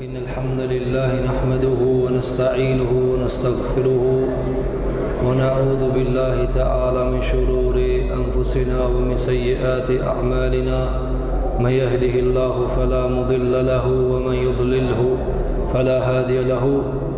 إن الحمد لله نحمده ونستعينه ونستغفره ونعوذ بالله تعالى من شرور أنفسنا ومن سيئات أعمالنا من يهده الله فلا مضل له ومن يضلله فلا هادي له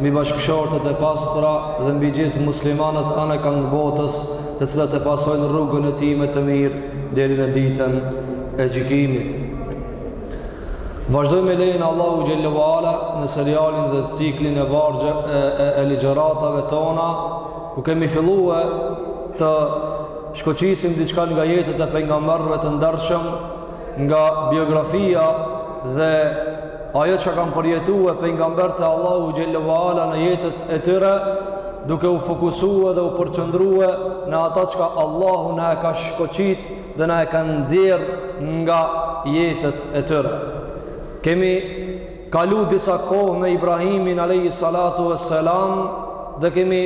mbi bashkëshortet e pastra dhe mbi gjithë muslimanët anekand botës të cilat e pasojnë rrugën e tij me të mirë deri në ditën e gjykimit. Vazhdojmë me lejen e Allahut xhelle ve ala në serialin dhe ciklin e vargje e, e, e ligjeratave tona, ku kemi fillu e të shkoqisim diçka nga jetët e pejgamberëve të ndershëm, Nga biografia dhe ajo çka kanë përjetue pejgamberët e Allahut xhelle ve ala në jetët e tyre, duke u fokusue dhe u përqendrue në ata çka Allahu na e ka shkoqit dhe na e ka nxjerr nga jetët e tyre. Kemi kalu disa kohë me Ibrahimin alejhi salatu ve selam dhe kemi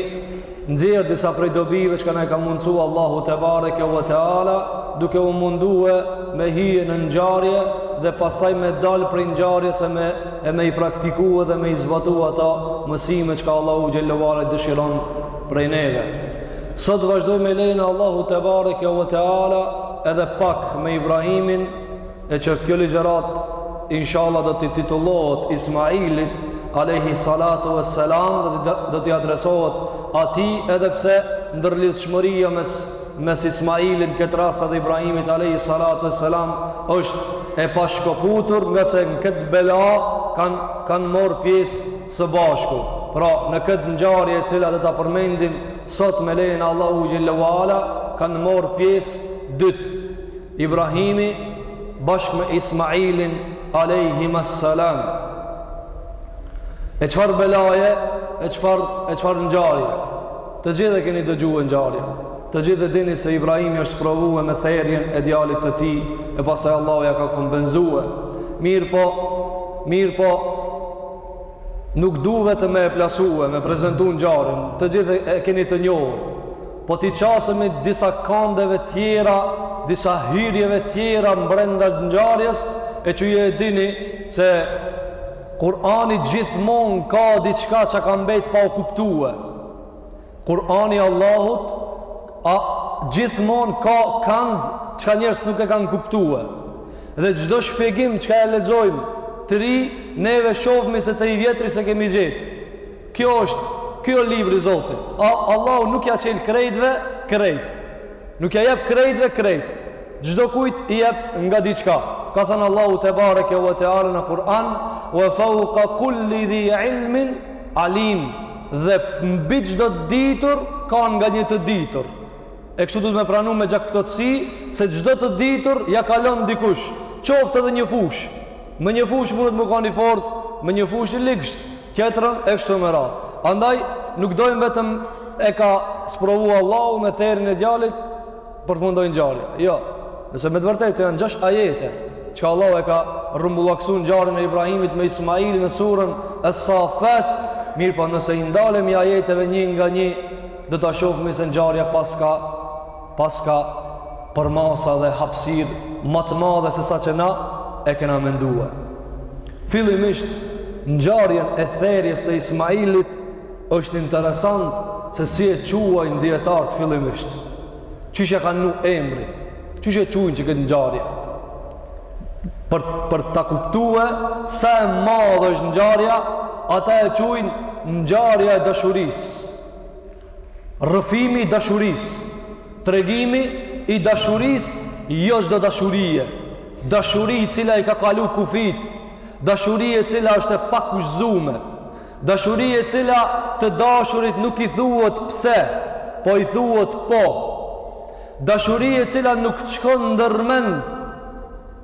nxjerr disa prej dobive çka na e ka mundësu Allahu tebareke ve teala duke u mundue me hi në ngjarje dhe pastaj me dal prej ngjarjes e me e me i praktikue dhe me i zbatu ata mësime çka Allahu xhelle ve ala dëshiron prej neve. Sot vazhdojmë me lejen e Allahut tebareke ve teala edhe pak me Ibrahimin e që kjo ligjeratë inshallah do t'i titullohet Ismailit alejhi salatu ve selam dhe do t'i adresohet atij edhe pse ndërlidhshmëria mes, mes Ismailit në këtë rast dhe Ibrahimit alejhi salatu ve selam është e pashkëputur ngase në këtë bela kanë kanë marrë pjesë së bashku pra në këtë ngjarje e cila do ta përmendim sot me lejen e Allahut xhelle ve ala kanë marrë pjesë dytë Ibrahimi bashkë me Ismailin alejhim selam. E çfarë belaje, e çfarë e çfarë ngjarje. Të gjithë e keni dëgjue ngjarjen. Të gjithë e dini se Ibrahimi është provue me therjen e djalit të tij, e pastaj Allahu ja ka kompenzuar. Mirëpo, mirëpo, nuk du vetëm me e plasue, me prezentu ngjarjen, të gjithë e keni të njohur, Po t'i qasemi disa kandeve tjera, disa hyrjeve tjera mbrenda ngjarjes, e që ju e dini se Kur'ani gjithmonë ka diçka çka ka mbet pa u kuptue. Kur'ani i Allahut a, gjithmonë ka kand çka njerëzit nuk e kanë kuptue. Dhe çdo shpjegim çka e lexojmë, të ri neve shofmi se te i vjetri s'e kemi gjet. Kjo është, ky o libri i Zotit. A, Allahu nuk ja qel krejtve, krejt. Nuk ja jep krejtve, krejt. Çdokujt i jep nga diçka. Ka thënë Allahu tebareke ve teala në Kur'an, ve fauka kulli dhi ilmin alim, dhe mbi çdo të ditur, ka nga një të ditur. E kështu duhet me pranu me gjakftohtësi, se çdo të ditur, ja kalon dikush, qoftë edhe një fushë. Më një fushë mundet me kan i fortë, më një fushë i ligsht. tjetrën e kështu me radhë. Andaj nuk dojmë vetëm e ka sprovu Allahu me therin e djalit përfundoi ngjarja. Jo, se me të vërtej të janë gjësh ajete që ka Allahu e ka rrumbullaksu ngjarjen e Ibrahimit me Ismailin në suren Es-Safat, mirëpo nëse i ndalemi ajeteve një nga një do ta shofmi se ngjarja paska paska përmasa dhe hapësirë ma të madhe sesa që na e kena mendue. Fillimisht, ngjarjen e therjes së Ismailit, është interesant se si e quajnë dijetarët fillimisht. Qysh ia kanë vnu emrin, qysh e quajnë qëkëtë ngjarje. Për, për ta kuptue, sa e madhe është ngjarja, ata e quajnë ngjarja e dashurisë. Rrëfimi i dashurisë, tregimi i dashurisë, jo çdo dashurie, dashuri e cila i ka kalu kufijtë, dashuri e cila është e pakushtëzume, dashuri e cila të dashurit nuk i thuhet pse, po i thuhet po, dashuri e cila nuk të shkon ndër mend,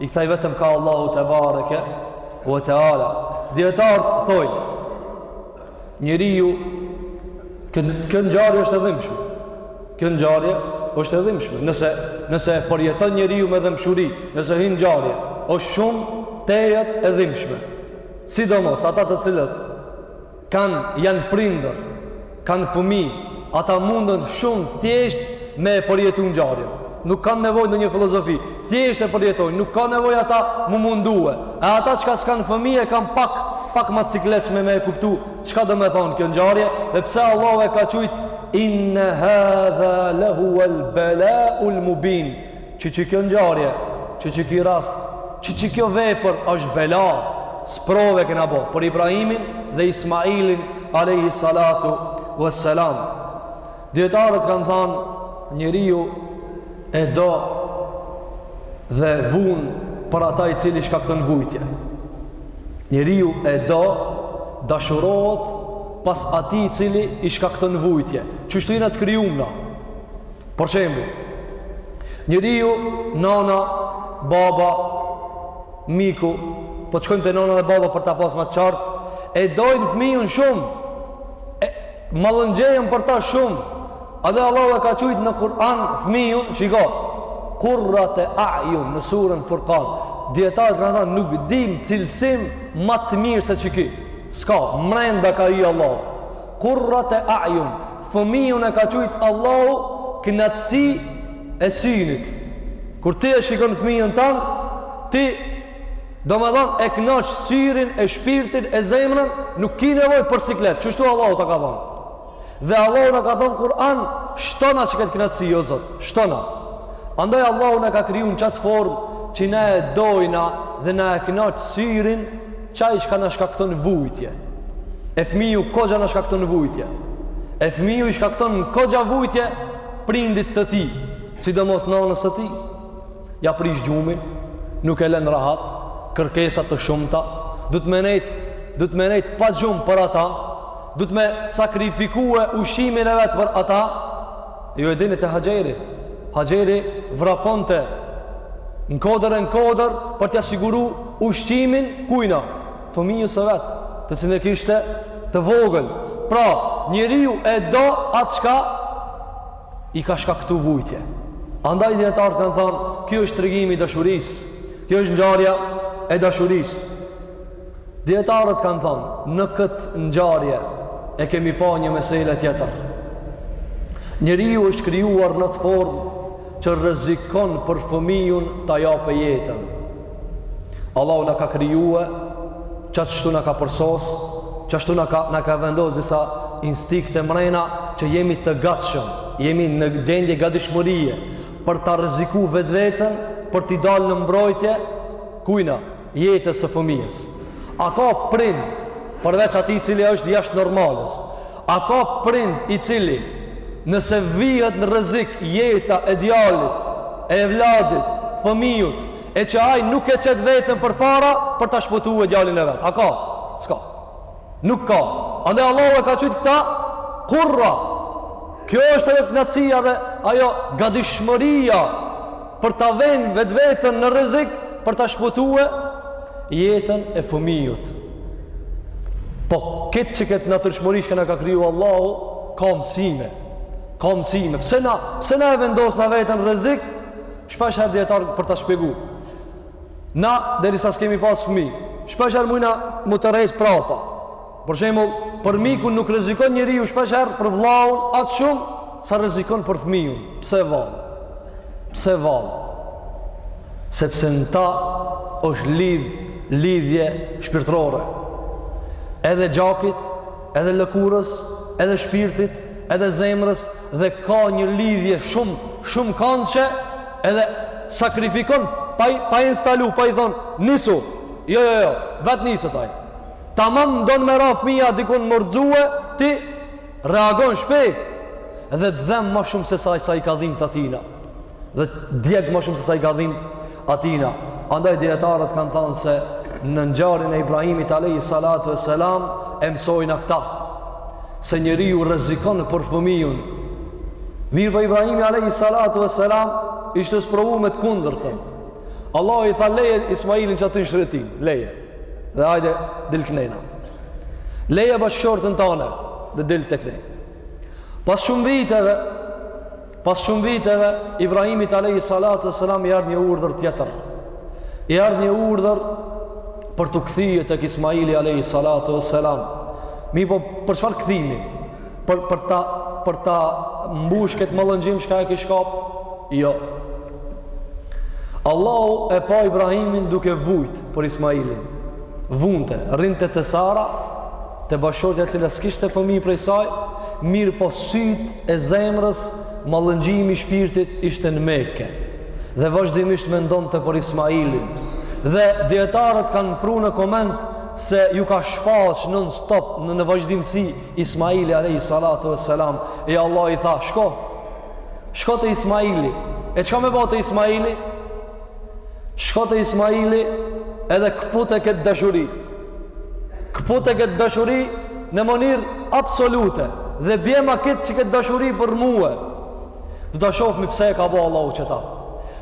i kësi vetëm ka Allahu tebareke ue teala dijetarët thojnë njeriu kjo ngjarje është e dhimbshme kjo ngjarje është e dhimbshme nëse nëse e përjeton njeriu me dhembshuri nëse hyn n'ngjarje është shumë tejet e dhimbshme sidomos ata të cilët Kan janë prindër, kanë fëmijë, ata mundën shumë thjesht me e përjetu ngjarjen. Nuk kanë nevojë ndonjë filozofi, thjesht e përjetojnë, nuk kanë nevojë ata m'u mundue. E ata çka s'kanë fëmijë e kanë pak, pak ma cikletshme me e kuptu, çka domethonë kjo ngjarje, dhe pse Allahu e ka qujtë, inne hadha lehuel belaul mubin, që qikjo ngjarje, që qiky rast, që qikjo vepër është bela, sprovë e kena bo, për Ibrahimin dhe Ismailin, alejhi salatu ve selam. Dijetarët kanë thanë, njeriu e do dhe vun për ata i cili i shkakton vujtje. Njeriu e do, dashurohet pas atij i cili i shkakton vujtje. Qështu jena të krijum na? Për shembull, njeriu, nana, baba, miku, po shkojmë te nana dhe baba për ta pas ma të qartë, e dojnë fëmijun shumë. E mallëngjehen për ta shumë. Edhe Allahu e ka qujt në Kur'an fëmijun, shiko. Kurrate a'jun në suren Furqan. Dijetarët kanë thanë nuk dimë cilësim ma të mirë se qiky. S'ka, m'e nda ka i Allahu. Kurrat e a'jun, fëmijun e ka qujt Allahu knatësi e synit. Kur ti e shikon fëmijën tan, ti domethonë e knaq syrin, e shpirtin, e zemrën, nuk ki nevoj për siklet, qeshtu Allahu ta ka dhonë. Dhe Allahu na ka thonë Kur'an, shtona qekëtë knatësi, o Zot, shtona. Andaj Allahu na ka kriju në qatë formë, që na e dojna dhe na e knaq syrin, Qaj çka na shkakton vujtje. E fëmiju koxha na shkakton vujtje. E fëmiju i shkakton koxha vujtje prindit të tij. Sidomos nënës së tij. Ja prish gjumin, nuk e len rahat, kërkesa të shumta, duhet me nejt, duhet me nejt pa gjumë për ata, duhet me sakrifikue ushqimin e vet për ata, Ju e dini te Haxheri. Haxheri vraponte në kodër e në kodër për t'i siguru ushqimin kujna. Fëmijës së vet, të cilin e kishte të vogël. Pra, njeriu e do atë çka i ka shkaktu vujtje. Andaj dijetarët kanë thanë, kjo është tregimi i dashurisë. Kjo është ngjarja e dashurisë. Dijetarët kanë thonë, në këtë ngjarje e kemi pa një mesele tjetër. Njeriu është krijuar në atë formë që rrezikon për fëmijun ta japë jetën. Allahu na ka krijue, qashtu na ka përsos, qashtu na ka, na ka vendos disa instinkte mrena që jemi të gatshëm, jemi në gjendje gadishmërie për ta rreziku vetveten, për t'i dalë në mbrojtje, kujna, jetës së fëmijës. A ka prind përveç atij i cili është jashtë normales? A ka prind i cili nëse vihet në rrezik jeta e djalit, e evladit, fëmijut, e që ai nuk e qet veten përpara për ta shpëtue djalin e vet? A ka? S'ka. Nuk ka. Andaj Allahu e ka qujt këta kurra. Kjo është edhe kënaqësia dhe ajo gadishmëria për ta venë vetveten në rrezik për ta shpëtue jetën e fëmijut. Po këtë, qekëtë natyrshmëri çka na ka kriju Allahu, ka mësime. Ka mësime. Pse na, pse na e vendosna veten në rrezik? Shpeshherë dijetarët për ta shpjegu. Na derisa s'kemi pas fëmijë, shpeshherë mujna m'u tërheq prapa. Për shembull, për mikun nuk rrezikon njeriu shpesh herë për vëllaun aq shumë sa rrezikon për fëmijun. Pse vallë? Pse vallë? Sepse në ta është lidh lidhje shpirtërore. Edhe gjakit, edhe lëkurës, edhe shpirtit, edhe zemrës dhe ka një lidhje shumë shumë kançe edhe sakrifikon pa pa instalu, pa i thon nisu. Jo, jo, jo, vet niset ai. Tamam n'don me ra fëmija dikun m'u rrxue, ti reagon shpejt dhe të dhem ma shumë se sa, sa i ka dhimt atina. Dhe djeg ma shumë se sa i ka dhimt atina. Andaj dijetarët kanë thanë se në ngjarjen e Ibrahimit alejhi salatu ue selam e mësojna këta. Se njeriu rrezikon për fëmijun. Mirëpo Ibrahimi alejhi salatu ue selam ishte sprovu me të kundërtën. Allahu i tha leje Ismailin qaty në shkretinë, leje. dhe hajde dil kënejna. Leje bashkëshorten tane dhe dil teknej. Pas shumë viteve, pas shumë viteve, Ibrahimit alejhi salatu ue selam i ardh një urdhër tjetër. I ardh një urdhër për t'u kthye te Ismaili alejhi salatu ue selam. Mirëpo për çfarë kthimi? Për, për ta, për ta mbush këtë mallëngjim çka e kish kap? Jo. Allahu e pa Ibrahimin duke vujt për Ismailin. Vunte, rrinte te Sara, te bashkëshortja e cila s'kishte fëmi prej saj, mirëpo sytë e zemrës, mallëngjimi i shpirtit ishte në Meke. Dhe vazhdimisht mendonte për Ismailin. Dhe dijetarët kanë pru në koment se iu ka shfaq non-stop në në vazhdimësi Ismaili a.s. E Allahu i tha, shko, Shko te Ismaili. E çka me bo te Ismaili? Shko te Ismaili edhe këpute këtë dashuri. Këpute këtë dashuri në mënyrë absolute. Dhe bjema këtë, qikëtë dashuri për mue. Do ta shofmi pse e ka bo Allahu qeta.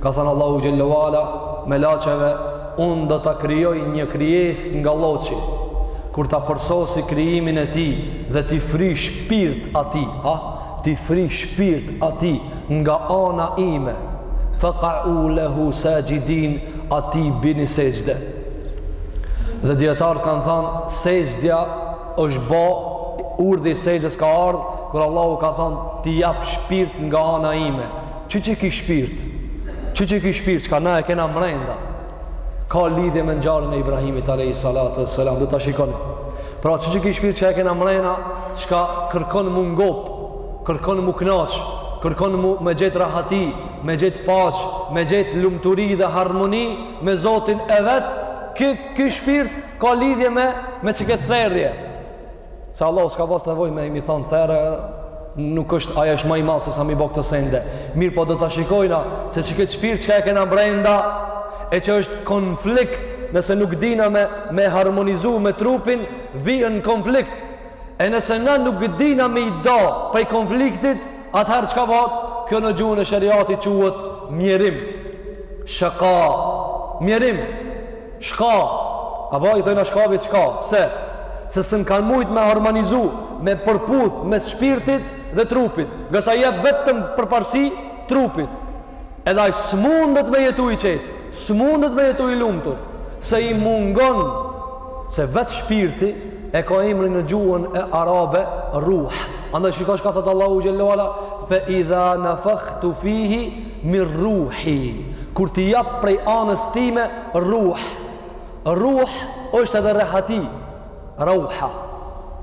Ka thanë Allahu xhel-le ue ala melaqeve, unë do ta krijoj një krijesë nga lloqi, kur ta përsosi krijimin e tij dhe t'i fryj shpirt atij, ha? t'i fryj shpirt atij nga ana ime, fekau lehu saxhidin, atij bini sexhde. Dhe dijetarët kanë thanë, sexhdja është bo, urdhri i sexhdes ka ardhë, kur Allahu ka thanë, t'i jap shpirt nga ana ime, Që qiky shpirt, që qiky shpirt, çka na e kena mrenda, ka lidhje me ngjarjen e Ibrahimit alejhi salatu ue selam, do ta shikoni. Pra që qiky shpirt çka e kena mrenda, çka kërkon m'u ngop, kërkon m'u knaq, kërkon me, me gjet rahati, me gjet paqe, me gjet lumturi dhe harmoni me Zotin e vet, ky, ky shpirt ka lidhje me, me qikëtë therje. Se Allahu s'ka pas nevojë me i, m'i thon therre, nuk është ai është ma i madh sesa m'i bo këto sende. Mirëpo do ta shikojna se qikëtë shpirt çka e kena brenda e që është konflikt nëse nuk dina me, me harmonizu me trupin, vjen konflikt. E nëse na nuk dina me i do prej konfliktit, Atëherë çka vjen? Kjo në gjuhën e shariatit quhet mjerim. Shaka. Mjerim. Shka. Apo i thojna shkavit shka. Pse? Se nuk kanë mujt me harmonizu, me përputh mes shpirtit dhe trupit. Ngase jep vetëm përparësi trupit. Edhe ai s'mundet me jetu i qetë. S'mundet me jetu i lumtur, se i mungon, se vetë shpirti e ka emrin në gjuhën e arabe ruh. Andaj shiko çka thotë Allahu xhelle ue ala, fe idha nefakhtu fihi min ruhi, kur t'i jap prej anës time ruh. Ruh është edhe rehati, Rauha.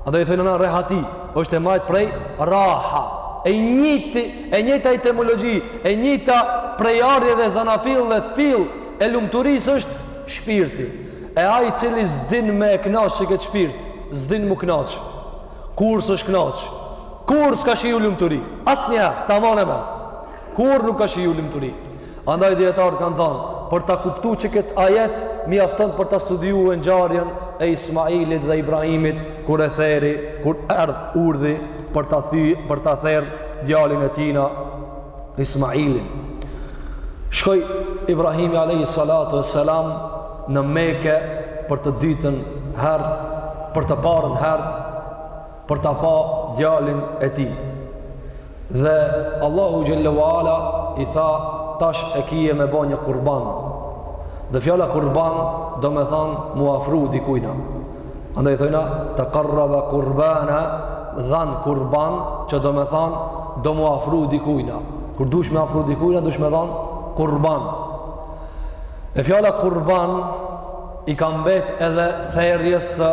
Andaj i thojna rehati, është e marrtë prej raha. E njëti, e njëta etimologji, e njëta prejardhje dhe zanafillë dhe fill e lumturisë është shpirti. E ai i cili s'din me e knaq qëkëtë shpirt, s'din m'u knaq. Kurrë s'është knaq. Kurrë s'ka shiju lumturi. Asnjëherë, tamam. Kurrë nuk ka shiju lumturi. Andaj dijetarët kanë thanë, për ta kuptu qëkëtë ajet mjafton për ta studiu ngjarjen e Ismailit dhe Ibrahimit kur e theri, kur erdh urdhri për ta thy, për ta therr djalin e tijna Ismailin. Shkoi Ibrahimi alayhi salatu wassalam në Mekë për të dytën herë, për të parën herë për ta pa djalin e tij. Dhe Allahu xhelle ue ala i tha tash e kije me bo një kurban. Dhe fjala kurban domethan m'u afru dikujna. Andaj thojna taqarraba qurbana dhan kurban që domethan do m'u afru dikujna. Kur dush me afru dikujna dush me dhan kurban. E fjala kurban i ka mbet edhe therrjes së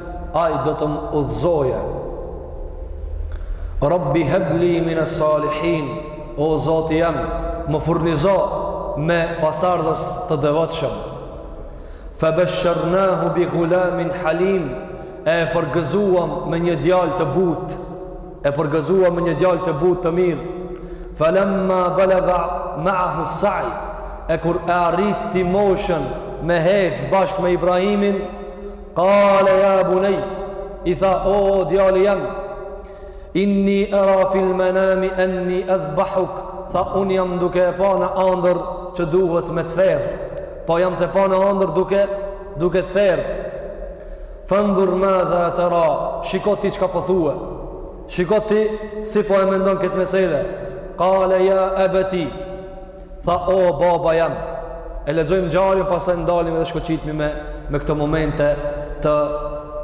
Ai do të më udhëzojë. Rabbi hebli min as-salihin. O Zoti jem, më furnizo me pasardhës të devotshëm. Fa basharnahu bi ghulamin halim. E përgëzuam me një djalë të butë. E përgëzuam me një djalë të butë, të mirë. Falamma balagha ma'ahu as-sa'i. E kur e arriti moshën me hec bashkë me Ibrahimin, Kale ja bunej, i tha o djali jem, inni era fil menami enni edhbahuk, tha unë jam duke e pa në andërr që duhet me të therr, po jam tu pa në andërr duke, duke të therr. Fendhur madha tera, shiko ti çka po thu, shiko ti si po e mendon këtë mesele, kale ja ebeti, Tha, o, babai jem. E lexojmë ngjarjen, pastaj ndalmi edhe shkoqitmi me me këto momente të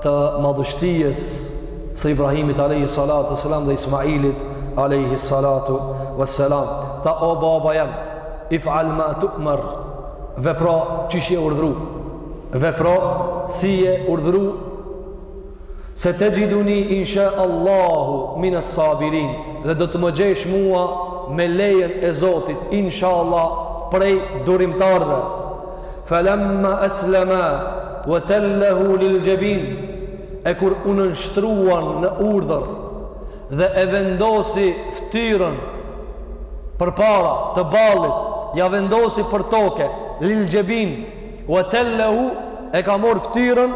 të madhështisë së Ibrahimit alayhi salatu selam dhe Ismailit alayhi salatu wassalam. Tha, o, babai jem, if'al ma tu'mar. Vepro qysh je urdhru. Vepro si je urdhru Setegjiduni inshe Allahu minë sabirin dhe do të më gjesh mua me lejen e Zotit insha Allah prej durimtarve. Felemma eslema vë tellehu lil gjebin e kur u nënshtruan në urdhër dhe e vendosi ftyrën përpara të ballit, ja vendosi për toke, lil gjebin, vë tellehu e ka marr ftyrën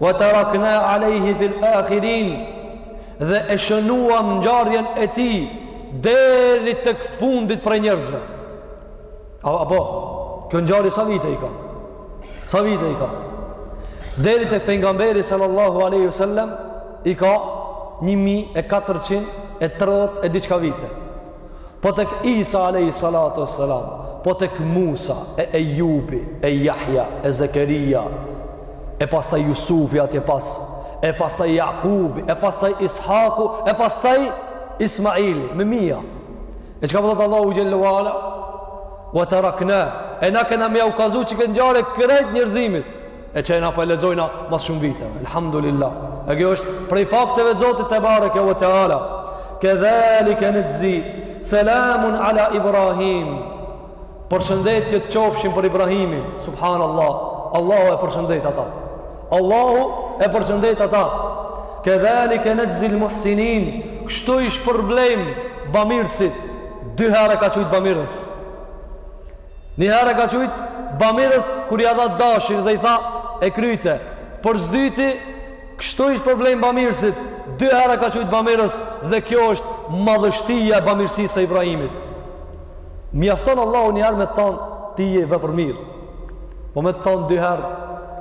Wa tarakna alayhi fil akhirin dhe e shënuam ngjarjen e tij deri tek fundit prej njerëzve. Apo kjo ngjarje sa vite i ka? Sa vite i ka? Deri tek pejgamberi sallallahu alaihi wasallam i ka 1430 e diçka vite. po tek Isa alejhi salatu ve selam, po tek Musa, e Ejubi, e Jahja, e Zekeria, e pastaj Jusufi atje pas, e pastaj Jakubi, e pastaj Ishaku, e pastaj Ismaili, me mija. E çka po thotë Allahu xhelle ve ala? Wa terakna, e na kena me jau kallzu qi kët ngjarje krejt njërzimit, E qe na po e lexojna mas shumë viteve. Elhamdulillah. E kjo është prej fakteve të Zotit te bareke ve teala. Kedhalika najzi. Selamun ala Ibrahim. Përshëndetjet qofshin për Ibrahimin. Subhanallah. Allahu e përshëndet ata. Allahu e përshëndet ata. Kedhalika najzi al-muhsinin. Kështu i shpërblejm bamirësit. Dy herë e ka qujt bamirës. Një herë e ka qujt Bamirës kur ia dha dashin dhe i tha e kryte. Për s'dyti kështu i shpërblejm bamirësit, dy herë e ka qujt Bamirës dhe kjo është madhështia e bamirësisë së Ibrahimit. Mjafton Allahu një herë me të thënë ti je vepërmirë. Po me të thënë dy herë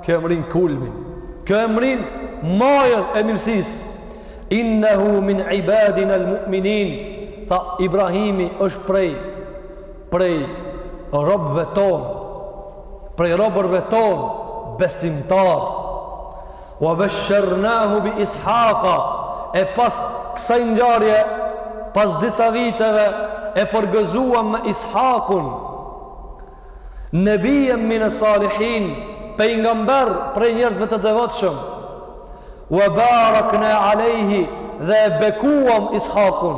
kjo e mrrin kulmin. Kjo e mrrin majën e mirësisë. Innehu min ibadina al mu'minin Tha Ibrahimi është prej prej robëve tonë prej robërve tonë besimtar wa bashërnahu bi ishaqa e pas kësaj ngjarje pas disa viteve e përgëzuam me ishakun nebijen minë salihin pejgamber prej njerëzve të devotshëm wa barakna alejhi dhe e bekuam ishakun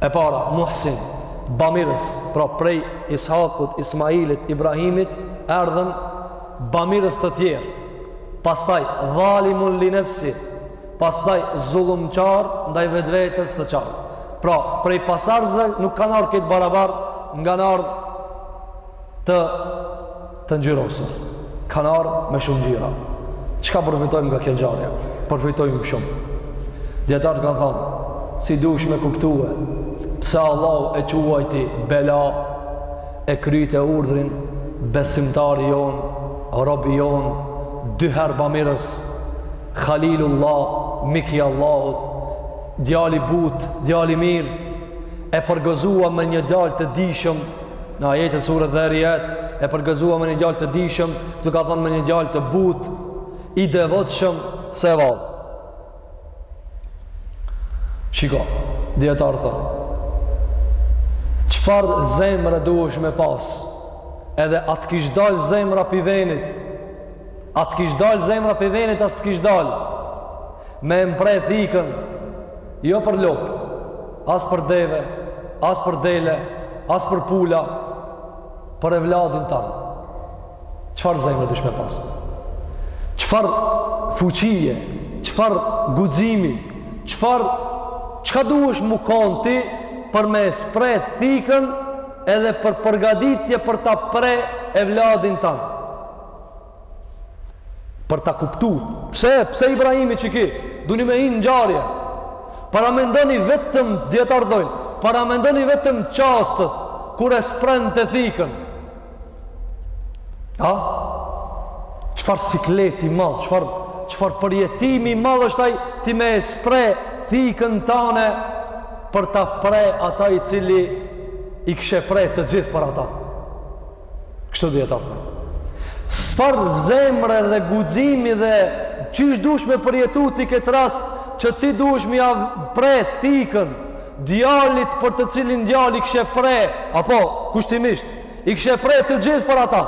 e para muhsin bamirës pra prej Ishakut, Ismailit, Ibrahimit erdhën bamirës të tjerë pastaj dhalimun li nefsi pastaj zullumqar ndaj vetvetes së qartë pra prej pasardhësve nuk kanë ardhë krejt barabartë kanë ardhë të të ngjyrosur. Kanë ardhë me shumë ngjyra. Çka përfitojmë nga kjo ngjarje? Përfitojmë shumë. Dijetarët kanë thonë, si dush me kuptue, pse Allah e quajti bela e kryte urdhrin, besimtari jonë, robi jonë, dy herë bamirës, Khalilullah, miki i Allahut, djali i butë, djali i mirë, e përgëzua me një djalë të dijshëm, Në ajetet e sures Dharijat, e përgëzua me një djalë të dijshëm, këtu ka thonë me një djalë të butë, i devotshëm se valë. Shiko, dijetarët thonë, çfarë zemre duhesh me pasë, edhe a të kish dalë zemra pi venit, a të kish dalë zemra pi venit, a s'të kish dalë, me mpre thikën, jo për lopë, As për deve, as për dele, as për pula, për evladin tan. Çfarë zemre dush me pas? Çfarë fuqie? Çfarë guximi? Çfarë, çka duhesh mu konë ti për me spre thikën edhe për përgaditje për ta pre evladin tan? Për ta kuptu, pse, pse Ibrahimi që ki, duni me hi në ngjarje, paramendoni vetëm, dijetarët thojnë, paramendoni vetëm çastet, kur e sprente thikën. A? Çfarë sikleti i madh, çfarë, çfarë përjetimi i madh është ai, ti me e spre thikën tane, për ta pre ata i cili i kishe pre të gjithë për ata. Kështu dijetarët. Çfarë zemre dhe guximi dhe qysh dush me përjetu ti këtë rast që ti dush me ja pre thikën djalit për të cilin djalë i kishe pre, apo kushtimisht, i kishe pre të gjithë për ata.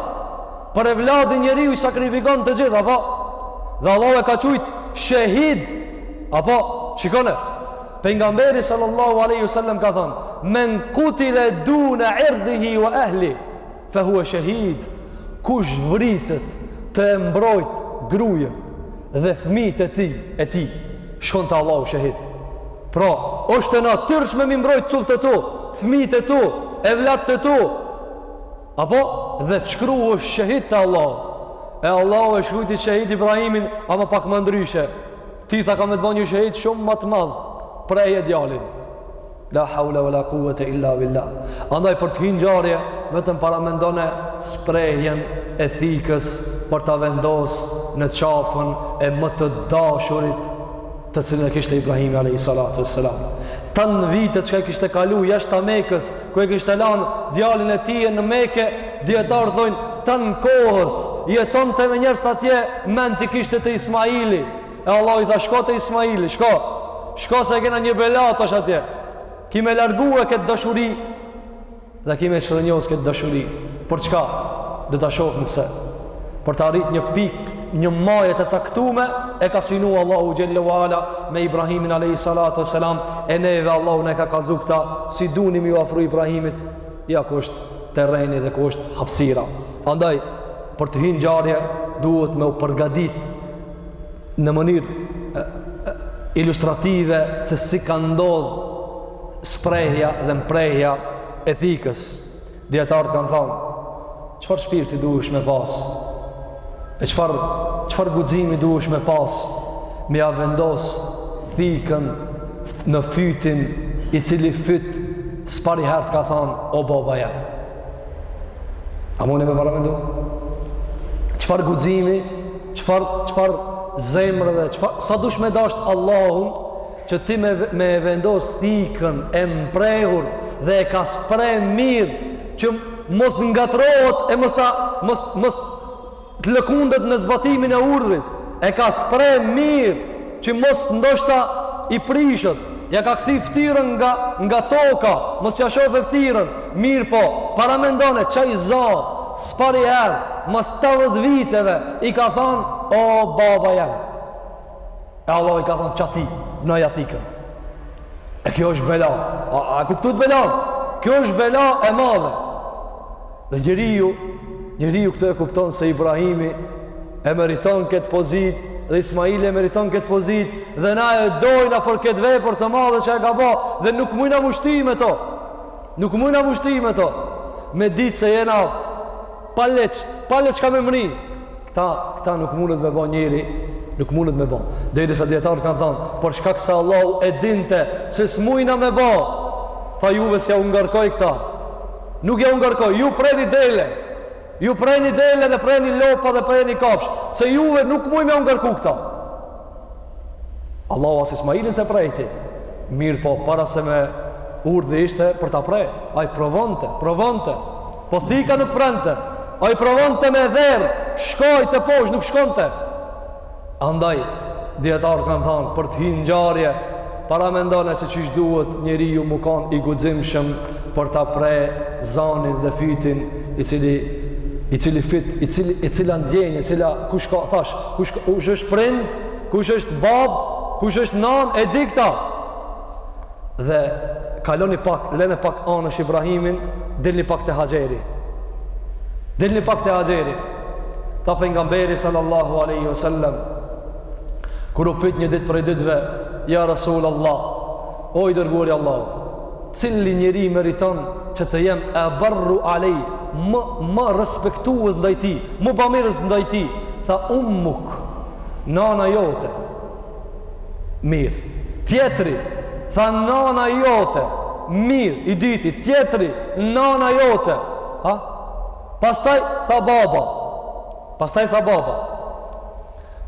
Për evladin njeriu i sakrifikon të gjithë, apo dhe Allah e ka qujtë shehid, apo shikone, Pejgamberi sallallahu alaihi wasallam ka thënë: "Men kutile dune irdihi ue ehli, fe huue shehid." Kush vritet tu e mbrojt grujën dhe fëmijët e tij, e tij, shkon te Allahu shehid. Pra, është e natyrshme mi mbrojt çullt e tu, fëmijët e tu, evlatët e tu. Apo dhe të shkruhesh shehid te Allahu. E Allahu e shkrujti shehid Ibrahimin, ama pak më ndryshe. Ti tha ka me të bo një shehit shumë më të madh preje djalin. La haula wala quwata illa billah. Andaj për të hi në ngjarje vetëm paramendone sprehjen e thikës për ta vendos në qafën e më të dashurit të cilën e kishte Ibrahimi alayhi salatu wassalam. Tanë vitet që ai kishte kalu jashtë Mekës ku e kishte lanë djalin e tij në Mekë, dijetarët thonë tanë kohës, jetonte me njerëz atje, mendt i kishte te Ismaili. E Allah i tha shko te Ismaili, shko. Shko se kena një bela tash atje. Ki me e largu këtë dashuri dhe ki me shrrënjos këtë dashuri. Për çka? Do ta shofim pse. për ta arrit një pikë një maje të caktume e ka synu Allahu Xhelle ua Ala me Ibrahimin Alejhi Salatu ua Selam e edhe Allahu na e ka kalzu këta si doni m'iu afru Ibrahimit ja ku është terreni dhe ku është hapësira andaj për të hi në ngjarje duhet me u përgatit në mënyrë ilustrative se si ka ndodh sprehja dhe mprehja e thikës Dijetarët kanë thënë, çfarë shpirti duhesh me pas? E çfarë çfarë guximi duhesh me pas? Me ja vendos thikën në fytin i cili fyt s'pari herë të ka thënë o baba jam. A muni me paramendu? Çfarë guximi, çfarë, çfarë zemre, çfarë, sa duhesh me dasht Allahun, që ti me, me e vendos thikën e mprehur dhe e ka spre mirë që mos të ngatërrohet e mos të mos, mos të lëkundet në zbatimin e urdhrit e ka spre mirë që mos ndoshta i prishet ja ka kthy ftyrën nga, nga toka mos t'ja shohe ftyrën mirëpo, paramendone qai za s'pari herë mas tetëdhet viteve i ka thanë o baba jam E Allah i ka thonë qaty, vnoja thikën. E kjo është bela. A, a kuptut belan? Kjo është bela e madhe. Dhe njeriu, njeriu këtu e kupton se Ibrahimi e meriton këtë pozitë, dhe Ismaili e meriton këtë pozitë, dhe na e dojna për këtë vepër të madhe që e ka ba, dhe nuk mujna m'u shty me to. Nuk mujna m'u shty me to. Me ditë se jena Paleç, paleç ka me mrri. Këta, këta nuk mundet me ba njeri, nuk mundet me ba. Derisa dijetarët kanë thanë, për shkak se Allahu e dinte, se s'mujna me ba, tha juve s'jau ngarkoj këta. Nuk jau ngarkoj, ju preni dele, ju preni dele dhe preni lopa dhe preni kafshë, se juve nuk muj m'jau ngarku këta. Allahu as Ismailin s'e prejti, mirëpo para se me, urdhri ishte për ta prej, ai provonte, provonte, po thika nuk prente, ai provonte me e therë, shkon teposhtë, nuk shkonte. Andaj, dijetarët kanë thanë, për këtë ngjarje, paramendone se çish duhet njeriu me kanë i guximshëm për ta prej zanin dhe fytin, i cili, i cili fyt, i cili, e cila ndjenjë, e cila, ku çka, thashë, kush, kush është prind, kush është babë, kush është nanë, e di këtë. Dhe kaloni pak, lene pak anësh Ibrahimin, dilni pak te Haxheri. Dilni pak te Haxheri. Tha Pejgamberi sallallahu aleyhi wasallam, kur u pyet një ditë prej ditëve, ja Rasul Allah, o i dërguari i Allahut, Cili njeri meriton që të jem ebarru alej, më, më respektues ndaj tij, ma bamirës ndaj tij? Tha, Ummuk, nana jote. Mirë. Tjetri, tha, Nana jote. Mirë. I dyti, tjetri, Nana jote. Ha? Pastaj, tha, Baba. Pastaj tha baba,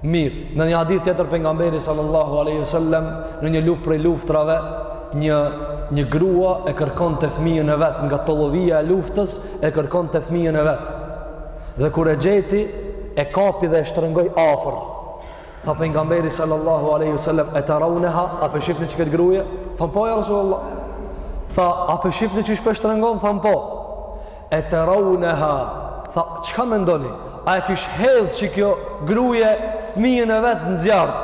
mirë, në një hadith tjetër pejgamberi sallallahu alaihi wasallam në një luftë prej luftrave, një një grua e kërkonte fëmijën e vet nga tollovia e luftës, e kërkonte fëmijën e vet. Dhe kur e gjeti, e kapi dhe e shtrëngoi afër. Tha pejgamberi sallallahu alaihi wasallam, "E tarawnaha, a po e shihni qe këtë gruje?" Thanë po ja Rasulullah. Tha, "A po e shihni çish po e shtrëngon?" Thanë po. E tarawnaha, tha, çka mendoni? A e kish hedhë qe kjo gruje fëmijën e vet në zjarr?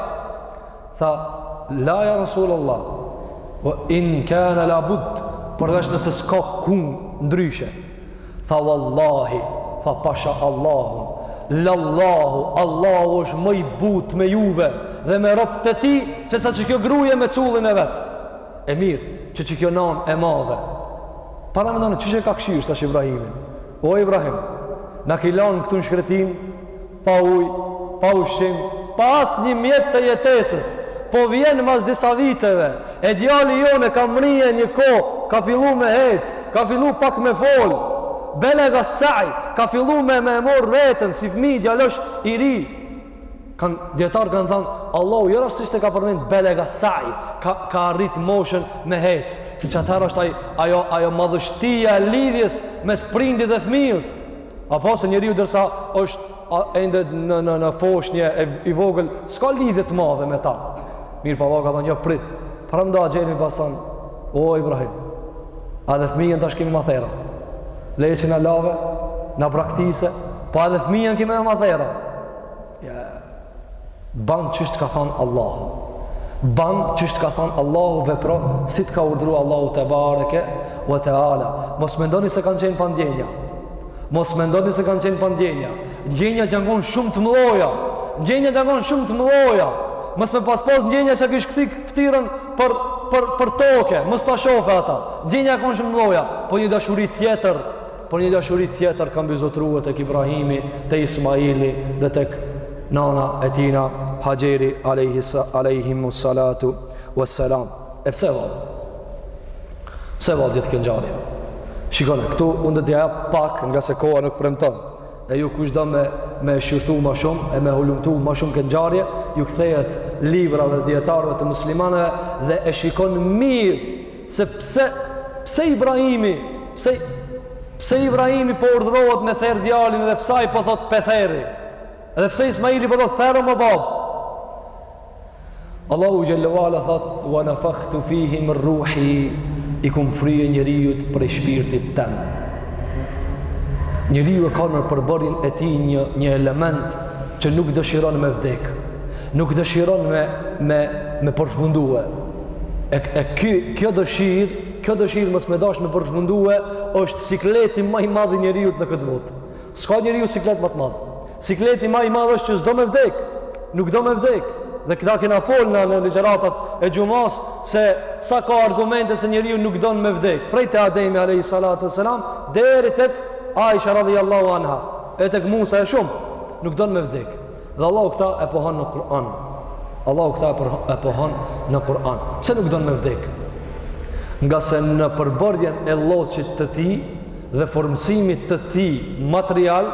Tha, la ja Rasul Allah, o in kene la bud, përveç nëse s'ka ku ndryshe. Tha, wallahi, tha, pasha Allahun, lallahu, Allahu është më i butë me juve dhe me robt e tij, sesa qe kjo gruje me cullin e vet. E mirë, qe, qe kjo nanë e madhe. Paramendone, çish e ka kshirë sysh Ibrahimin. O Ibrahim, na ki lanë këtu në shkretinë, pa ujë, pa ushqim, pa asnjë mjet të jetesës, po vjen mas disa viteve, e djali jonë ka mrri një kohë, ka fillu me hecë, ka fillu pak me folë, belega sa'j, ka fillu me e marrë veten, si fmi djalosh i ri, Kanë dijetarët kanë thanë Allahu jo rastësisht e ka përmend belega sa'i, ka ka arrit moshën me hec, se atëherë është ai ajo ajo madhështia e lidhjes mes prindit dhe fmijut. Apo se njeriu derisa është ende në në në foshnje e i vogël, s'ka lidhje të madhe me ta. Mirëpo Allahu ka thanë jo prit. Paramendo ajo nëmi pas thanë O Ibrahim, A dhe fëmijën tash kemi me therr a. Le që na lave, na braktise, po edhe fëmijën kemi me therr a. Ja. Ban qysh të ka thon Allahu. Ban qysh të ka thon Allahu vepro, si të ka urdhru Allahu tebareke we teala. Mos mendoni se kanë qenë pa ndjenja. Mos mendoni se kanë qenë pa ndjenja. Ndjenja janë kon shumë të mdhoja. Ndjenja janë kon shumë të mdhoja. Mos me pas pas ndjenja s'e kish kthy ftyrën për për për toke, mos ta shofe ata. Ndjenja kon shumë të mdhoja, po një dashuri tjetër, po një dashuri tjetër ka mbizotërue tek Ibrahimi, te Ismaili dhe tek nana e tina Hajeri alayhi alayhimussalatu wassalam. E pse vallë? Pse vallë gjithë kjo ngjarje? Shikoni, këtu unë do ta ndaj pak ngase koha nuk premton. e ju kush do me me shqyrtu ma shumë e me hulumtu ma shumë këtë ngjarje, ju kthehet librave të dijetarëve të muslimanëve dhe e shikon mirë se pse pse Ibrahimi, pse pse Ibrahimi po urdhërohet me therr djalin dhe pse ai po thot p'e therri. Dhe pse Ismaili po thot therrëm o babë. Allahu Xhelle ue Ala thot Wa nafakhtu fihi min ruhi I kum frye njeriut prej shpirtit tem Njeriu e ka në përbërjen e tij një, një element Që nuk dëshiron me vdek Nuk dëshiron me, me, me përfundue E, e kjo, kjo dëshirë Kjo dëshirë mos me dash me përfundue është sikleti ma i madhi i njeriut në këtë botë S'ka njeriu siklet ma të madh. Sikleti ma i madh është që s'do me vdek. Nuk do me vdek. Dhe këta kena folë në, në ligjëratat e xhumasë se sa ka argumente se njeriu nuk don me vdek. Prej te Ademi a.s. Deri tek Aisha radhiallahu anha. E tek Musa e shumë. Nuk don me vdek. Dhe Allahu këta e pohon në Kur'an. Allahu këta e pohon në Kur'an. Pse nuk don me vdek? Ngase në përbërjen e lloçit të tij dhe formësimit të tij material,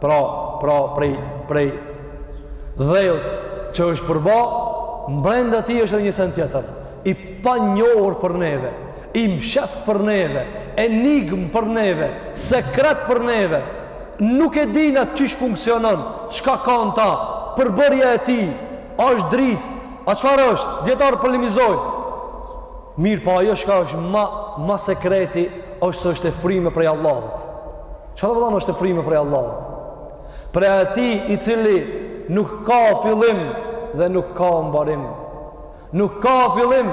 pra, pra prej, prej dheut që është përba, mbrenda tij është një send tjetër, i panjohur për neve, i msheft për neve, enigmë për neve, sekret për neve, Nuk e dina qysh funksionon, çka ka n'ta, përbërja e tij, a është dritë, a çfarë është, dijetarët polemizojnë. Mirëpo ajo çka është ma, ma sekreti, është se është e fryme prej Allahut. Çfarë do me thanë është e fryme prej Allahut? Prej atij i cili nuk ka fillim dhe nuk ka mbarim. Nuk ka fillim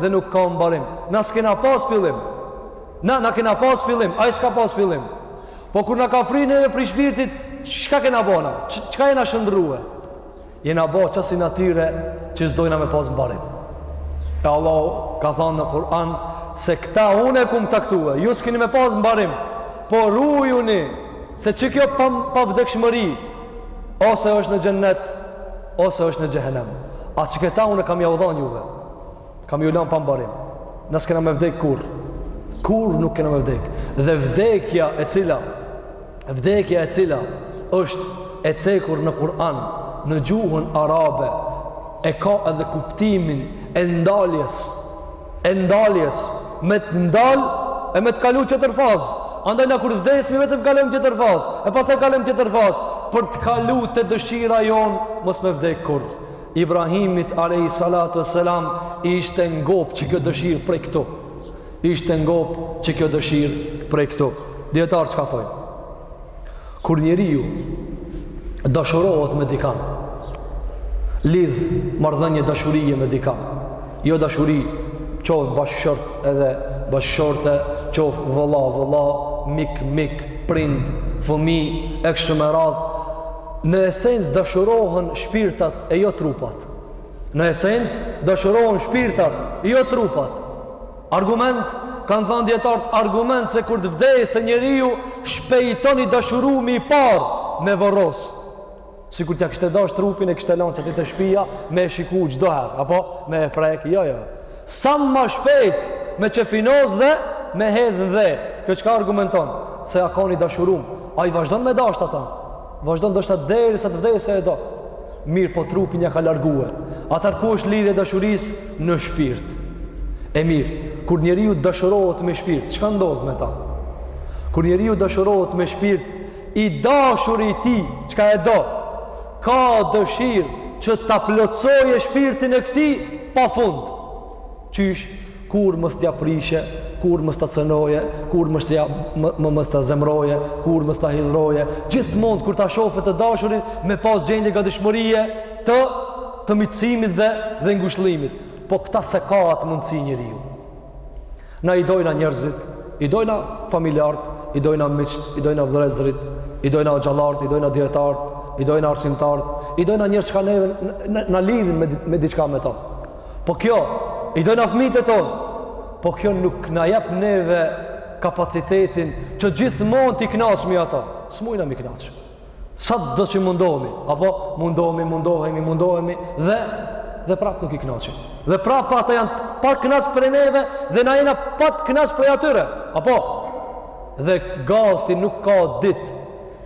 dhe nuk ka mbarim. Na s'kena pas fillim. Na, na kena pas fillim. Ai s'ka pas fillim. Po kur na ka fri neve prej shpirtit, çka kena bo na? Çka jena shndërru? Jena bo qasi natyre që s'dojna me pas mbarim. E Allahu ka thanë në Kur'an se këta une kam caktue, ju s'kini me pas mbarim. Po rujuni se qikjo pa, pa vdekshmëri, ose është në xhenet ose është në xhehenem a qëkëta unë kam jau dhanë juve kam ju lanë pa mbarim na s'kena me vdek kurrë kurrë nuk kena me vdek dhe vdekja e cila vdekja e cila është e cekur në Kur'an në gjuhën arabe e ka edhe kuptimin e ndaljes e ndaljes me të ndal e me të kalu tjetër fazë andaj na kur vdesmi vetëm kalojmë tjetër fazë e pastaj kalojmë tjetër fazë për të kalu te dëshira jonë mos me vdek kurrë Ibrahimit alejhi salatu ve selam ishte ngop qëkjo dëshirë prej këtu ishte ngop qëkjo dëshirë prej këtu dijetarët çka thojnë Kur njeriu dashurohet me dikan, lidh marrëdhënie dashurie me dikan, jo dashuri qoftë bashkëshort edhe bashkëshorte, qoftë vëlla, vëlla, mik, mik, prind, fëmijë, e kështu me radhë, në esencë dashurohen shpirtat e jo trupat. Në esencë dashurohen shpirtat e jo trupat. Argument, kanë thënë dijetarët, argument se kur të vdes njeriu shpejton i dashurumi i parë me vorrosë. Sikur t'ia kishte dashtë trupin e kishte lanë qaty te shpia me e shiku çdo herë, apo me e prekë, jo, jo. Sa ma shpejt me qefinosë dhe me hedhë dhe, kjo çka argumenton, se aj ka një dashurum, ai vazhdon me dashtë ata. Vazhdon ndoshta derisa të vdes e do. Mirëpo trupin ja ka largue. Atëherë ku është lidhja e dashurisë në shpirt. E mirë, kur njeriu dashurohet me shpirt, çka ndodh me ta? Kur njeriu dashurohet me shpirt, i dashuri i tij, çka e do? Ka dëshirë që ta plotësojë shpirtin e këtij pa fund. Qysh, kurrë mos t'ia prishe, kurrë mos ta cënoje, kurrë mos t'ia më mos ta zemroje, kurrë mos ta hidhroje. Gjithmonë kur ta shohë të dashurin me pas gjendje gatishmërie të të miqësimit dhe dhe ngushëllimit. Po këta s'e ka atë mundësi njeriu. Na i dojna njerëzit, i dojna familjarët, i dojna miqtë, i dojna vëllezërit, i dojna xhaxhallarët, i dojna dijetarët, i dojna arsimtarët, i dojna njerëz çka neve na lidhin me me diçka me to. Po kjo, i dona fëmijët tonë, po kjo nuk na jep neve kapacitetin që gjithmonë t'i knaqmi ata. S'mujna mi knaqë. Sado që mundohemi, apo mundohemi, mundohemi, mundohemi, dhe, dhe prapë nuk i knaqim. Dhe prapë ata janë pa të knaqë prej neve dhe na jena pa të knaqë prej atyre. Apo, dhe gati nuk ka ditë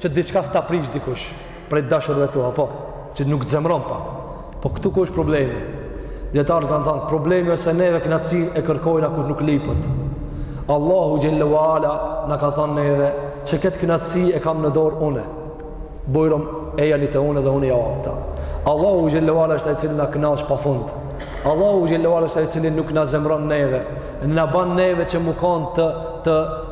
që diçka s'ta prish dikush. prej dashurve tua, po, që nuk të zemron pak. Po këtu ku është problemi? Dijetarët kanë thanë, problemi është se neve knaqësinë e kërkojna ku nuk lipet. Allahu Xhele ue Ala na ka thanë neve, që këtë knaqësi e kam në dorë unë. Bujrum, ejani te unë dhe unë jav jap. Allahu Xhele ue Ala është ai cili na knaq pa fund. Allahu Xhele ue Ala është ai cili nuk na zemron neve. Na ban neve që mu kanë të, të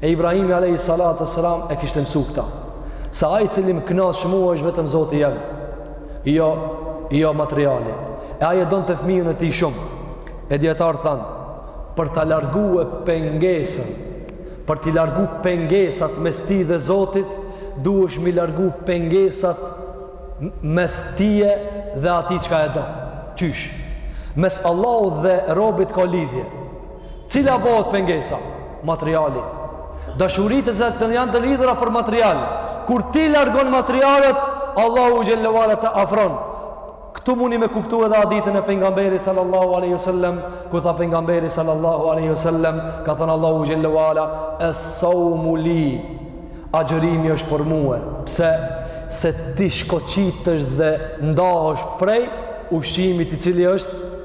E Ibrahimi alayhi salatu wasalam e kishte mësuar këtë, se ai cili më kënaq mu është vetëm Zoti jem. Jo, jo materiali. E ai e donte fëmijën e tij shumë. E dijetarët thanë, për ta larguar pengesën, për t'i larguar pengesat mes tij dhe Zotit, duhesh mi largu pengesat mes tije dhe atij çka e do. Qysh? Mes Allahut dhe robit ka lidhje. Cila bëhet pengesa? Materiali. Dashuritë që të janë të lidhura për material. Kur ti largon materialet, Allahu xhele ue ala të afron. Këtu mundi me kuptu edhe hadithin e pejgamberit sallallahu aleyhi sallem, ku tha pejgamberi sallallahu aleyhi sallem, ka thënë Allahu xhele ue ala, es-saumu li, agjërimi është për mue. Pse? Se ti shkoqitesh dhe ndahesh prej, ushqimit i cili është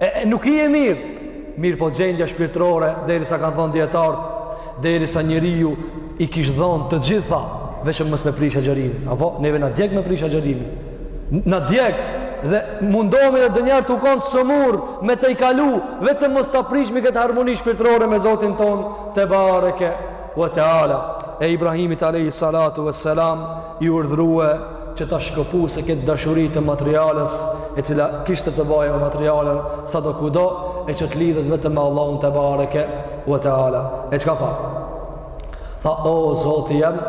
E, e nuk je mirë. Mirëpo gjendja shpirtërore, derisa kanë thonë dijetarët, derisa njeriu i kish dhonë të gjitha, veçëm mos me prish agjërimin. Apo, neve na djeg me prish agjërimin. Na djeg, dhe mundohemi edhe ndonjëherë tu konë të sëmurë me tejkalu, vetëm mos ta prishmi këtë harmoni shpirtërore me Zotin tonë, tebareke ue teala. E Ibrahimit a.s. i urdhërue, që ta shkëpusë këtë dashuri të materiales e cila kishte të bajë me materialen sadokudo e që të lidhet vetëm me Allahun tebareke ue teala e çka tha tha o zoti jem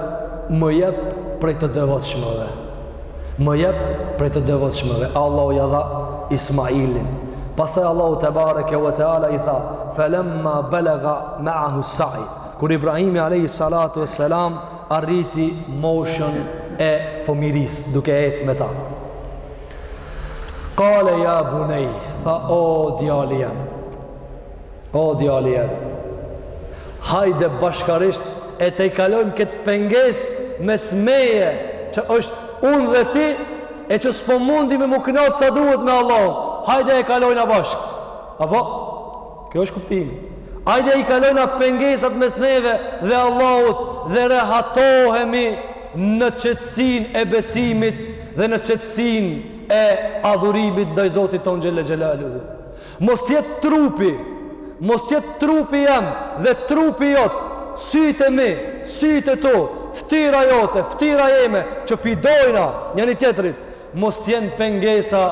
më jep prej të devotshmëve më jep prej të devotshmëve Allahu ja dha Ismailin pastaj Allahu tebareke ue teala i tha felemma belega meahu saj kur Ibrahimi a.s. arriti moshën e fëmirisë duke ec me ta kale ja bunej tha o djali jem o djali jem hajde bashkarisht e ta kalojmë këtë pengesë mes meje që është unë dhe ti e që s'po mundi me u kënaqë sa duhet me Allahun hajde e kalojna bashkë apo Kjo është kuptimi. Hajde i kalojna pengesat mes neve dhe Allahut dhe rehatohemi në qetsinë e besimit dhe në qetsinë e adhurimit ndaj Zotit tonë Xhel-le Xhelaluhu. Mos t'jetë trupi, mos t'jetë trupi jem dhe trupi jot, sytë e mi, sytë e tu, ftyra jote, ftyra jeme, që p'i dojna njëni-tjetrit, mos t'jenë pengesa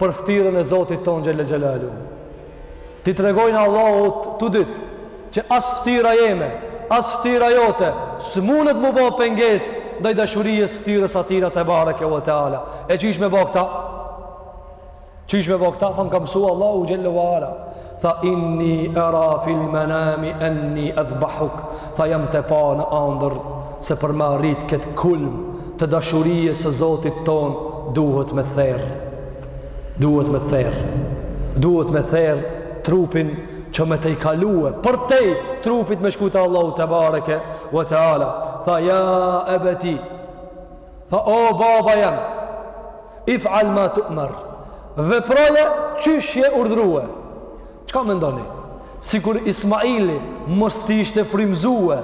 për ftyrën e Zotit tonë Xhel-le Xhelaluhu. T'i tregojna Allahut tu dit që as ftyra jeme, as ftyra jote, s'munet m'u bo pengesë ndaj dashurijes ftyrës së Tijna tebareke ve teala. E qysh me bo këta? Qysh me bo këta? Tha më ka msu Allahu xhel-le ve ala. Tha inni era fil menami enni edhbahuk. Tha jam tu pa në andër se për me arrit këtë kulm të dashurijes së Zotit tonë duhet me therë. Duhet me therë. Duhet me therë trupin që me tejkalue përtej trupit me shku te Allahu tebareke ve teala. Tha ja ebeti. Tha o baba jem. If'al ma tu'mer. Veproje qysh je urdhnue. Çka mendoni? Sikur Ismaili mos të ishte frymëzue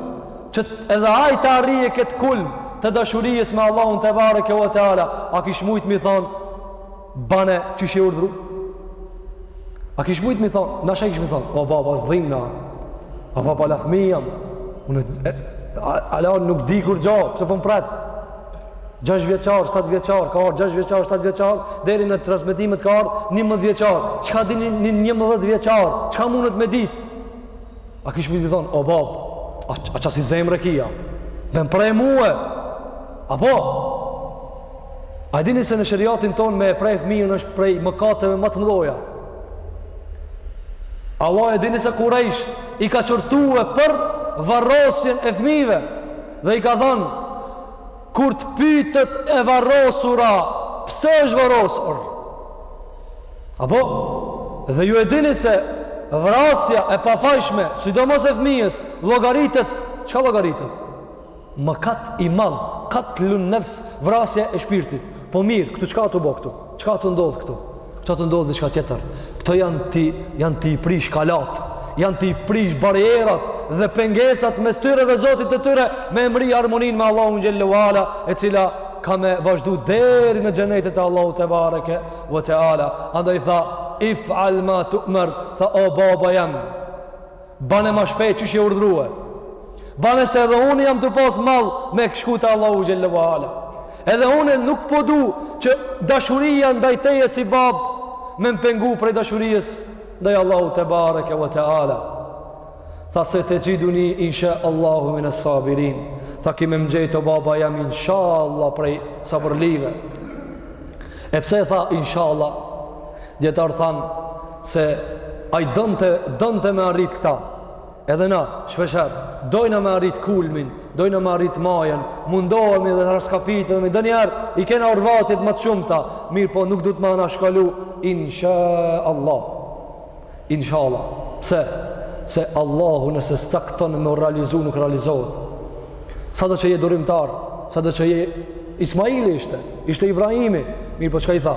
që edhe ai të arrijë këtë kulm të dashurijes me Allahun tebareke ve teala, a kish mujt me i thonë bane qysh je urdhru? A kish mujt me i thonë, nashta kish me i thonë, o baba a s't'dhimna? O baba, hala fëmijë jam. Unë hala nuk di kurgjo, pse po m'pret? 6 vjeçar, 7 vjeçar, ka ardh 6 vjeçar, 7 vjeçar, deri në transmetimet ka ardh 11 vjeçar. Çka din një 11 vjeçar? Çka mundet me ditë? A kish me i thonë, o bab, a, a qasi zemre ki a? Me m'pre mue. Apo? A e dini se në sheriatin tonë me e pre fëmijën është prej mëkateve ma të mdhaja? Allahu e dini se kurejshët i ka qortue për varrosjen e fëmijëve. Dhe i ka thënë, kur të pytet e varrosura, pse është varrosur? Apo? Dhe ju e dini se vrasja e pafajshme, sidomos e fëmijës, llogaritet, çka llogaritet? Mëkat i madh, katlun nefs, vrasja e shpirtit. Po mirë, këtu çka t'u bo këtu? Çka tu ndodh këtu? Këtu â tu ndodh diçka tjetër. Këta janë tu i, janë tu i prish kalatë, janë tu i prish barrierat dhe pengesat mes tyre dhe Zotit të tyre me e mrri harmoninë me Allahun xhel-le ue ala e cila ka me vazhdu deri në xhenetet e Allahut tebareke ve teala. Andaj tha, if'al ma tu'mer, tha o baba jem, Bane ma shpejt qysh je urdhrue. Bane se edhe unë jam tu pas mall me shku te Allahu xhel-le ue ala. Edhe unë nuk po du që dashuria ndaj teje si bab me m'pengu prej dashurisë ndaj Allahut tebareke ve teala. Tha setexhiduni in sha Allahu mines-sabirin. Tha ki me m'gjetë o baba jem inshaAllah prej sabërlive. E pse tha inshaAllah? Dijetarët thanë se ai donte donte me arrit këta edhe na shpeshherë dojna me arrit kulmin dojna me arrit majën mundohemi dhe rraskapitemi ndonjëherë i kena orvatit ma t'shumta mirëpo nuk duhet me anashkalu inshaAllah inshaAllah pse se Allahu nëse s'cakton me u realizu nuk realizohet sado që je durimtar sado që je Ismaili ishte ishte Ibrahimi mirëpo çka i tha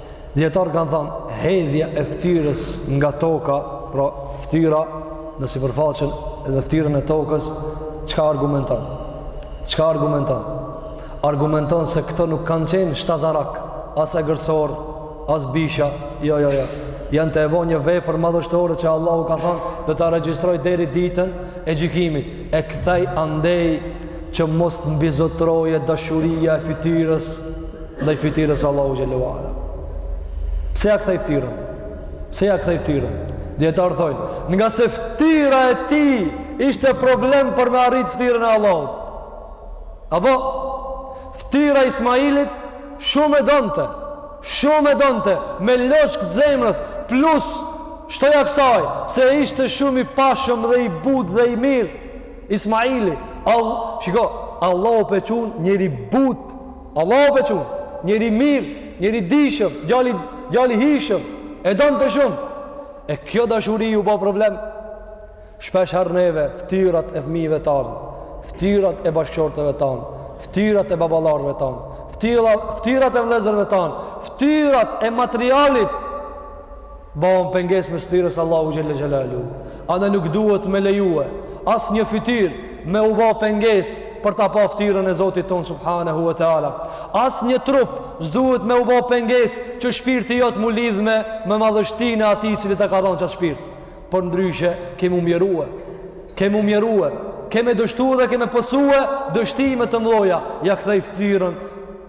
Dijetarët kanë thanë, hedhja e ftyrës nga toka, pra ftyra në sipërfaqen dhe ftyrën e tokës, çka argumenton? Çka argumenton? Argumenton se këta nuk kanë qenë shtazarakë, as egërsorë, as bisha, jo, jo, jo. Janë tu e bo një vepër madhështore që Allahu ka thanë, do ta regjistroj deri ditën e gjykimit, e kthej andej që mos të mbizotëroje dashuria e fytyrës, ndaj fytyrës Allahut xhel-le ue ala. Pse ia kthej fytyrën? Pse ia kthej fytyrën? Dijetarët thonë, ngase fytyra e tij ishte problem për me arrit fytyrën e Allahut. Apo fytyra e Ismailit shumë e donte, shumë e donte me loçkë të zemrës, plus shtoja kësaj se ishte shumë i pashëm dhe i butë dhe i mirë. Ismaili, Allah, shiko, Allahu po e çon njeri i butë Allahu po e çon njeri i mirë, njeri i dijshëm, djali djali i hijshëm, e donte shumë. E kjo dashuri iu ba problem. Shpeshherë neve ftyrat e fëmijëve tanë, ftyrat e bashkëshorteve tanë, ftyrat e baballarëve tanë, ftyrat ftyrat e vëllezërve tanë, ftyrat e materialit Bëhen pengesë mes ftyrës Allahut xhelle xhelaluhu. Andaj nuk duhet me lejue asnjë fytyrë me u ba pengesë për ta pa fytyrën e Zotit tonë subhanahu wa taala. Asnjë trup s'duhet me u ba pengesë që shpirti jot m'u lidh me me madhështinë e atij i cili ta ka dhënë qat shpirt. Përndryshe kem me u mjerue. Kem me u mjerue. Kem me dështu dhe kem me pësue dështime të mëdha. Ia kthej fytyrën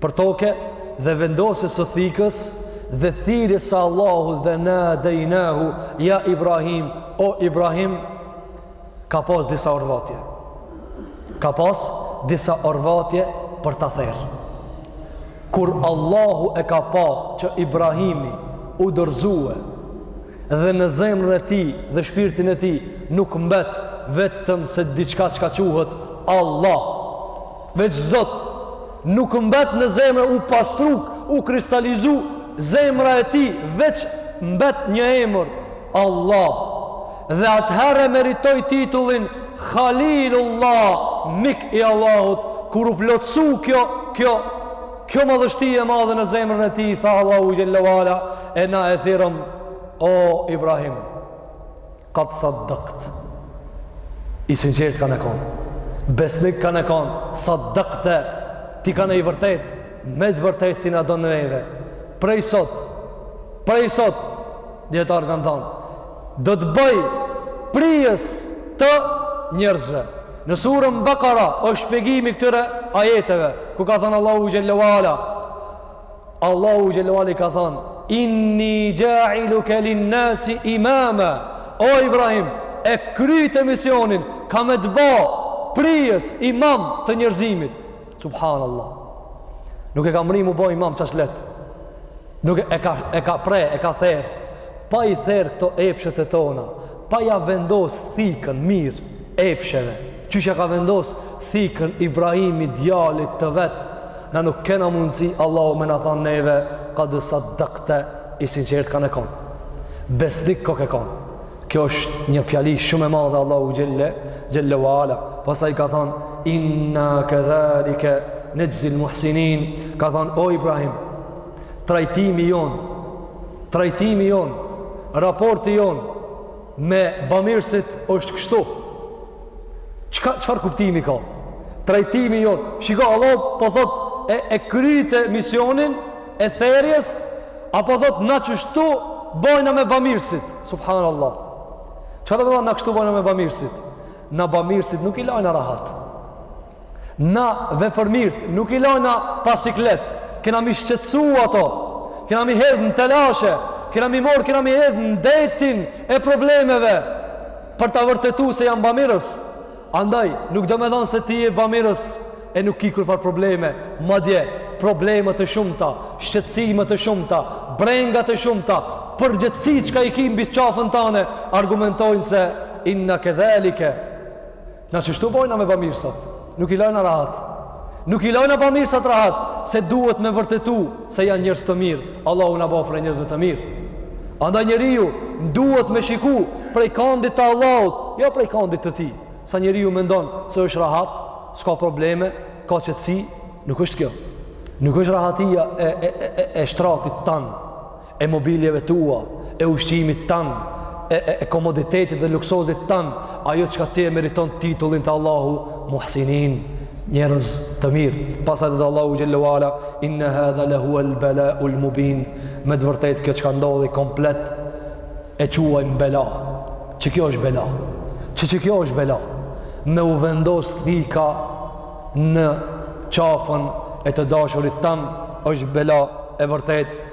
për toke dhe vendosjes së thikës dhe thirrjes së Allahut dhe nadejnahu ja Ibrahim o Ibrahim ka pas disa orvatje ka pas disa orvatje për ta therr kur Allahu e ka pa që Ibrahimi u dorëzue dhe në zemrën e tij dhe shpirtin e tij nuk mbet vetëm se diçka çka quhet Allah Veç Zot nuk mbet në zemër u pastru, u kristalizu zemra e tij, veç mbet një emër, Allah. Dhe atëherë e meritoi titullin Halilullah, mik i Allahut, kur u plotësu kjo, kjo, kjo madhështi e madhe në zemrën e tij, tha Allahu xhelle ve ala, e na e thirrëm, o Ibrahim. Kad saddakt I sinqertë kanke kon Besnik kanke kon Saddakte Ti kanke i vërtetë Me të vërtetë ti na don neve Prej sot Prej sot Dijetarët kanë thanë do të bëj prijës të njerëzve. Në surën Bakara është shpjegimi i këtyre ajeteve, ku ka thënë Allahu xhelle ve ala, Allahu xhelle ve ala i ka thanë Inni xhailuke linnasi imama O Ibrahim E kryte misionin Kam me të ba Prijës imam të njerëzimit Subhanallah Nuk e ka mrri m'u bo imam qaq lehtë Nuk e ka, e ka pre, e ka therr Pa i therr këto epshet e tona pa ja vendos thikën mirë epsheve, qysh ja ka vendos thikën Ibrahimi djalit të vet, na nuk kena mundësi, Allahu me na thanë neve, kad saddakte i sinqertë kanke kon. Besnik koke kon. Kjo është një fjali shumë e madhe Allahu xhelle, xhelle ve ala. Pastaj ka thanë, inna kedhalike nexhzil muhsinin, ka thanë, o Ibrahim, trajtimi jonë, trajtimi jonë, raporti jonë me bamirësit është kështu. Çka, çfarë kuptimi ka? Trajtimi jonë, shiko Allahu po thotë e, e kryte misionin e therjes, apo thotë na qështu bojna me bamirësit, subhanallah. Çka domethanë na qështu bojna me bamirësit? Na bamirësit nuk i lajna rahat. Na vepërmirët nuk i lajna pa siklet. Kena m'i shqetësu ato. Kena m'i hedh në telashe. Kena m'i morr, kena m'i hedh në detin e problemeve. Për ta vërtetu se janë bamirës. Andaj, nuk domethanë se ti je bamirës e nuk ki kurrfarë probleme. Madje, problemet e shumta, shqetësimet e shumta, brengat e shumta, përgjegjësi çka i ki mbi qafën tane, argumentojnë se inna kedhalike, Na kështu bojna me bamirsat, nuk i lajna rahat. Nuk i lajna bamirsat rahat, se duhet me vërtetu se janë njerëz të mirë. Allahu na boftë prej njerëzve të mirë. Andaj njeriu, duhet me shiku prej kandit të Allahut, jo prej kandit të tij. Sa njeriu mendon se është rahat, s'ka probleme, ka qetësi, nuk është kjo. Nuk është rahatia e, e, e, e, e shtratit tan. e mobiljeve tua, e ushqimit tan, e, e, e komoditetit dhe luksozit tan, ajo çka ti je meriton titullin te Allahu Muhsinin, njerëz të mirë. Pastaj tha Allahu xhelle ve ala inna hadha la huwa al bala al mubin. Me të vërtetë kjo çka ndodhi komplet e quan bela. Qi kjo është bela? Qi qi kjo është bela? Me u vendos thika në qafën e të dashurit tan është bela e vërtetë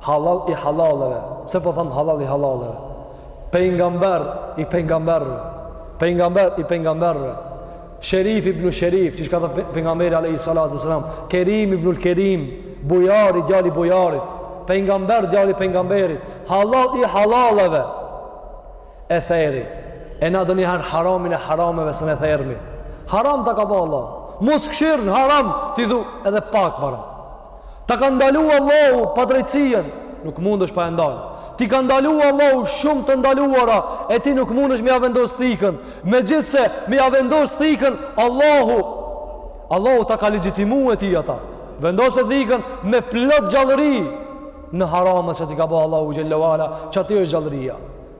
Hallall i hallalleve, pse po tham hallall i hallalleve? Pejgamber i pejgamberëve, pejgamber i pejgamberëve. Sherif ibn Sherif, siç ka thanë pejgamberi alayhi salatu wasalam, Kerim ibn al-Kerim, bujari djali i bujarit, pejgamber djali i pejgamberit, halal i halaleve. E theri. E na ndonjëherë haramin e harameve s'e thermi. Haram ta ka ba Allahu. Mos kshirn haram ti du edhe pak para. Ta ka ndalu Allahu padrejtësinë, nuk mundesh pa e ndalë. Ti ka ndalu Allahu shumë të ndaluara, e ti nuk mundesh me ia vendos thikën. Megjithëse me ia vendos thikën, Allahu, Allahu ta ka legjitimu e ti ata. Vendose thikën me plot gjallëri në haramat që t'i ka bo Allahu xhelle ve ala, qaty është gjallëria.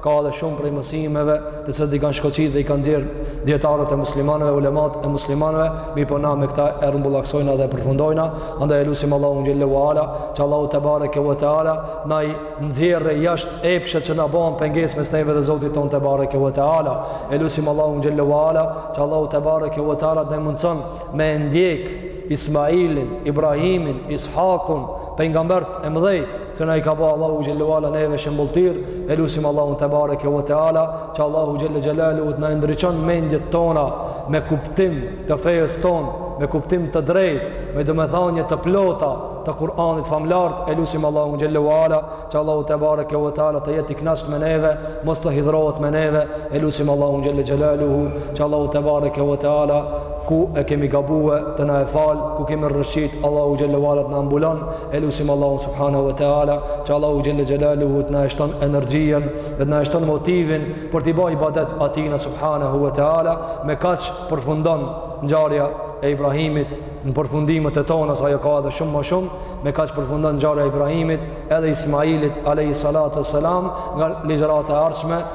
Ka edhe shumë prej mësimeve të cilat i kanë shkoqit dhe i kanë nxjerr dietarët e muslimanëve, ulemat e muslimanëve, mirëpo na me këta e rrumbullaksojna dhe e përfundojna. Andaj e lusim Allahun xhelle ve ala, që Allahu tebareke ve teala t'na i nxjerrë jashtë epshet që na bohen pengesë mes neve dhe Zotit ton tebareke ve teala. E lusim Allahun xhelle ve ala, që Allahu tebareke ve teala t'na mundson me e ndjek Ismailin, Ibrahimin, Ishakun, pejgambert e mëdhej se na i ka ba Allahu xhelle ve ala neve shembëlltyrë, e lusim Allahun tebareke ve teala, që Allahu xhelle xhelaluhu të na ndriçon mendjet tona me kuptim të fejës ton, me kuptim të drejt, me domethanie të plota të Kur'anit famlart, e lusim Allahun xhelle ve ala, që Allahu tebareke ve teala të jetë i knaqt me neve, mos të hidhrohet me neve, e lusim Allahun xhelle xhelaluhu, që Allahu tebareke ve teala, ku e kemi gabu të na e fal, ku kemi rrëshqit, Allahu xhelle ve ala të na mbulon, E lusim Allahun subhanahu wa taala, që Allahu xhelle xhelaluhu të na e shton energjinë dhe të na e shton motivin për t'i ba ibadet atina subhanahu wa taala, me kaq përfundon ngjarja e Ibrahimit në përfundimet e tona, se ajo ka edhe shumë ma shumë, me kaq përfundon ngjarja e Ibrahimit edhe Ismailit alayhi salatu wassalam nga ligjërata e ardhshme